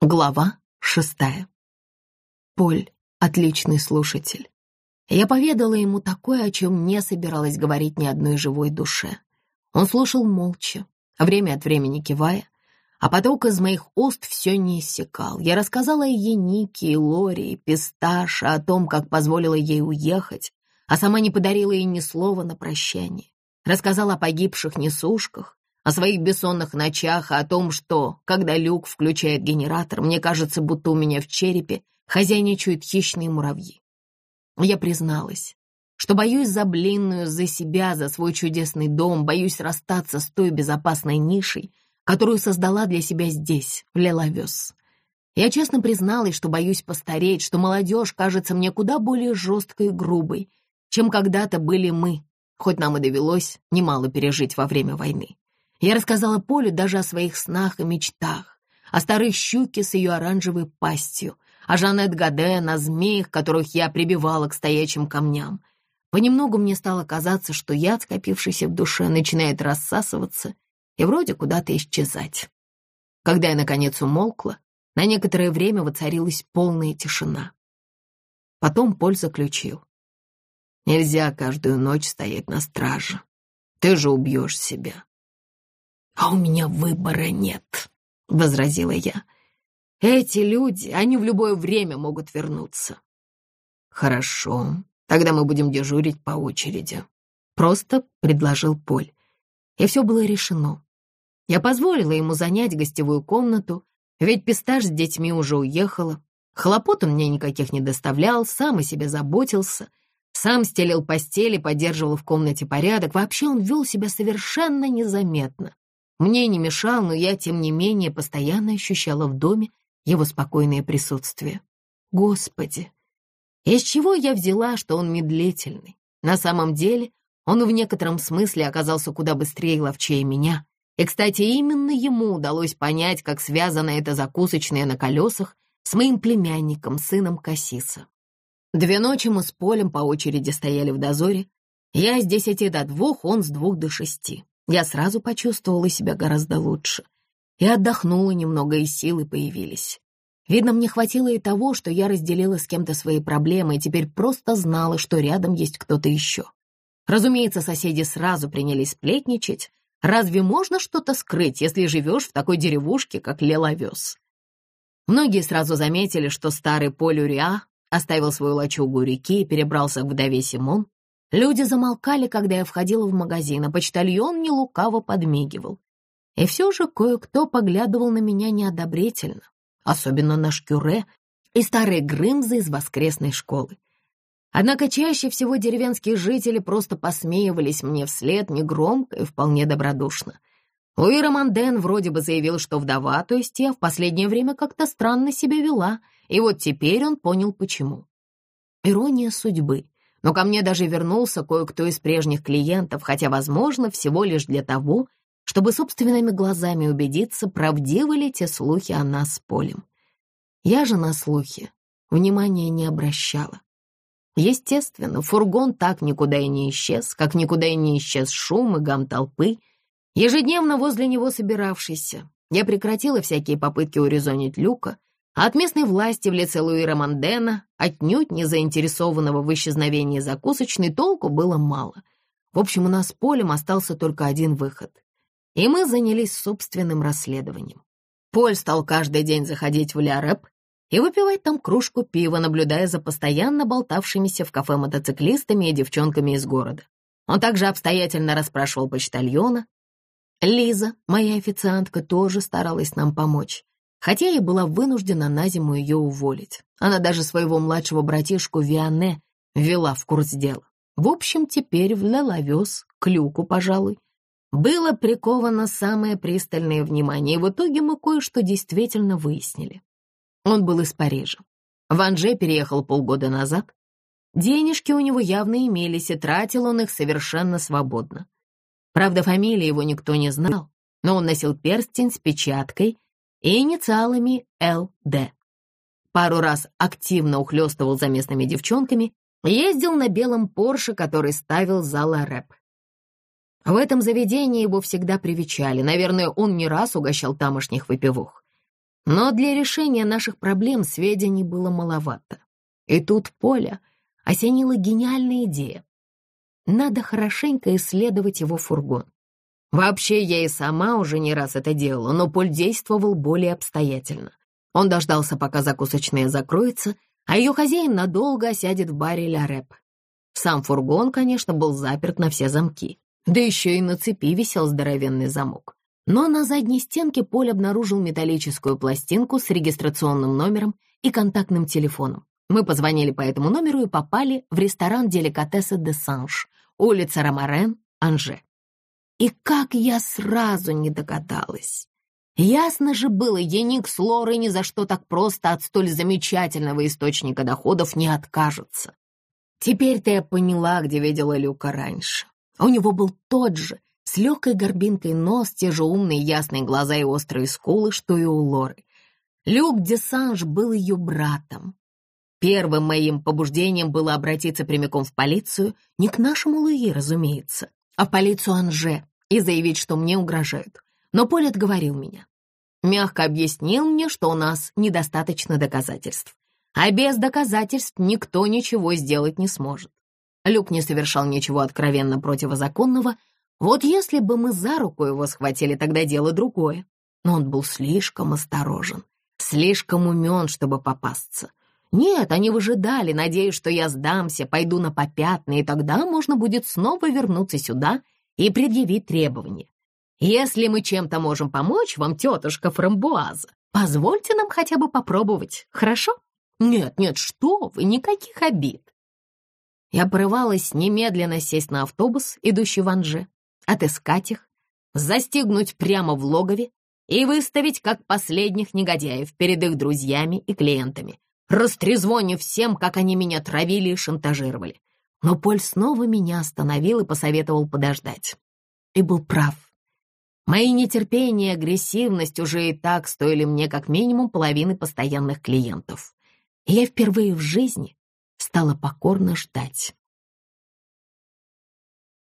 Глава шестая. Поль — отличный слушатель. Я поведала ему такое, о чем не собиралась говорить ни одной живой душе. Он слушал молча, время от времени кивая, а поток из моих уст все не иссякал. Я рассказала о Янике и Лоре, и Писташе, о том, как позволила ей уехать, а сама не подарила ей ни слова на прощание. Рассказала о погибших несушках, о своих бессонных ночах, о том, что, когда люк включает генератор, мне кажется, будто у меня в черепе хозяйничают хищные муравьи. Я призналась, что боюсь за блинную, за себя, за свой чудесный дом, боюсь расстаться с той безопасной нишей, которую создала для себя здесь, в Леловес. Я честно призналась, что боюсь постареть, что молодежь кажется мне куда более жесткой и грубой, чем когда-то были мы, хоть нам и довелось немало пережить во время войны. Я рассказала Полю даже о своих снах и мечтах, о старой щуке с ее оранжевой пастью, о Жанет Гаден, о змеях, которых я прибивала к стоячим камням. Понемногу мне стало казаться, что яд, скопившийся в душе, начинает рассасываться и вроде куда-то исчезать. Когда я, наконец, умолкла, на некоторое время воцарилась полная тишина. Потом Поль заключил. «Нельзя каждую ночь стоять на страже. Ты же убьешь себя. «А у меня выбора нет», — возразила я. «Эти люди, они в любое время могут вернуться». «Хорошо, тогда мы будем дежурить по очереди», — просто предложил Поль. И все было решено. Я позволила ему занять гостевую комнату, ведь пистаж с детьми уже уехала. Хлопот он мне никаких не доставлял, сам о себе заботился, сам стелил постели, поддерживал в комнате порядок. Вообще он вел себя совершенно незаметно. Мне не мешал, но я, тем не менее, постоянно ощущала в доме его спокойное присутствие. Господи! Из чего я взяла, что он медлительный? На самом деле, он в некотором смысле оказался куда быстрее и ловчее меня. И, кстати, именно ему удалось понять, как связано это закусочное на колесах с моим племянником, сыном Кассиса. Две ночи мы с Полем по очереди стояли в дозоре. Я с десяти до двух, он с двух до шести. Я сразу почувствовала себя гораздо лучше. И отдохнула немного, и силы появились. Видно, мне хватило и того, что я разделила с кем-то свои проблемы и теперь просто знала, что рядом есть кто-то еще. Разумеется, соседи сразу принялись сплетничать. Разве можно что-то скрыть, если живешь в такой деревушке, как Леловес? Многие сразу заметили, что старый Полюриа оставил свою лачугу реки и перебрался к вдове Симон, Люди замолкали, когда я входила в магазин, а почтальон не лукаво подмигивал. И все же кое-кто поглядывал на меня неодобрительно, особенно наш кюре и старые грымзы из воскресной школы. Однако чаще всего деревенские жители просто посмеивались мне вслед негромко и вполне добродушно. Луи Романден вроде бы заявил, что вдова, то есть я, в последнее время как-то странно себя вела, и вот теперь он понял, почему. Ирония судьбы — но ко мне даже вернулся кое-кто из прежних клиентов, хотя, возможно, всего лишь для того, чтобы собственными глазами убедиться, правдивы ли те слухи о нас с Полем. Я же на слухи внимания не обращала. Естественно, фургон так никуда и не исчез, как никуда и не исчез шум и гам толпы, ежедневно возле него собиравшийся. Я прекратила всякие попытки урезонить Люка, от местной власти в лице Луи Романдена, отнюдь не заинтересованного в исчезновении закусочной, толку было мало. В общем, у нас с Полем остался только один выход. И мы занялись собственным расследованием. Поль стал каждый день заходить в Ля и выпивать там кружку пива, наблюдая за постоянно болтавшимися в кафе мотоциклистами и девчонками из города. Он также обстоятельно расспрашивал почтальона. Лиза, моя официантка, тоже старалась нам помочь хотя я была вынуждена на зиму ее уволить. Она даже своего младшего братишку Виане ввела в курс дела. В общем, теперь в Леловес, к люку, пожалуй, было приковано самое пристальное внимание, и в итоге мы кое-что действительно выяснили. Он был из Парижа. В Анже переехал полгода назад. Денежки у него явно имелись, и тратил он их совершенно свободно. Правда, фамилии его никто не знал, но он носил перстень с печаткой и инициалами ЛД. Пару раз активно ухлёстывал за местными девчонками, ездил на белом Порше, который ставил зала рэп. В этом заведении его всегда привечали, наверное, он не раз угощал тамошних выпивух. Но для решения наших проблем сведений было маловато. И тут Поля осенила гениальная идея. Надо хорошенько исследовать его фургон. Вообще, я и сама уже не раз это делала, но Поль действовал более обстоятельно. Он дождался, пока закусочная закроется, а ее хозяин надолго осядет в баре «Ля Рэп». Сам фургон, конечно, был заперт на все замки. Да еще и на цепи висел здоровенный замок. Но на задней стенке Поль обнаружил металлическую пластинку с регистрационным номером и контактным телефоном. Мы позвонили по этому номеру и попали в ресторан деликатеса де Санж, улица Ромарен, Анже. И как я сразу не догадалась. Ясно же было, Еник с Лорой ни за что так просто от столь замечательного источника доходов не откажется. Теперь-то я поняла, где видела Люка раньше. У него был тот же, с легкой горбинкой нос, те же умные ясные глаза и острые скулы, что и у Лоры. Люк Десанж был ее братом. Первым моим побуждением было обратиться прямиком в полицию, не к нашему Луи, разумеется, а в полицию Анже, и заявить, что мне угрожают. Но Поль отговорил меня. Мягко объяснил мне, что у нас недостаточно доказательств. А без доказательств никто ничего сделать не сможет. Люк не совершал ничего откровенно противозаконного. Вот если бы мы за руку его схватили, тогда дело другое. Но он был слишком осторожен, слишком умен, чтобы попасться. Нет, они выжидали, надеясь, что я сдамся, пойду на попятные, и тогда можно будет снова вернуться сюда и предъявить требования. Если мы чем-то можем помочь вам, тетушка Фрамбуаза, позвольте нам хотя бы попробовать, хорошо? Нет, нет, что вы, никаких обид. Я порывалась немедленно сесть на автобус, идущий в Анже, отыскать их, застигнуть прямо в логове и выставить как последних негодяев перед их друзьями и клиентами, растрезвонив всем, как они меня травили и шантажировали. Но Поль снова меня остановил и посоветовал подождать. И был прав. Мои нетерпение и агрессивность уже и так стоили мне как минимум половины постоянных клиентов. И я впервые в жизни стала покорно ждать.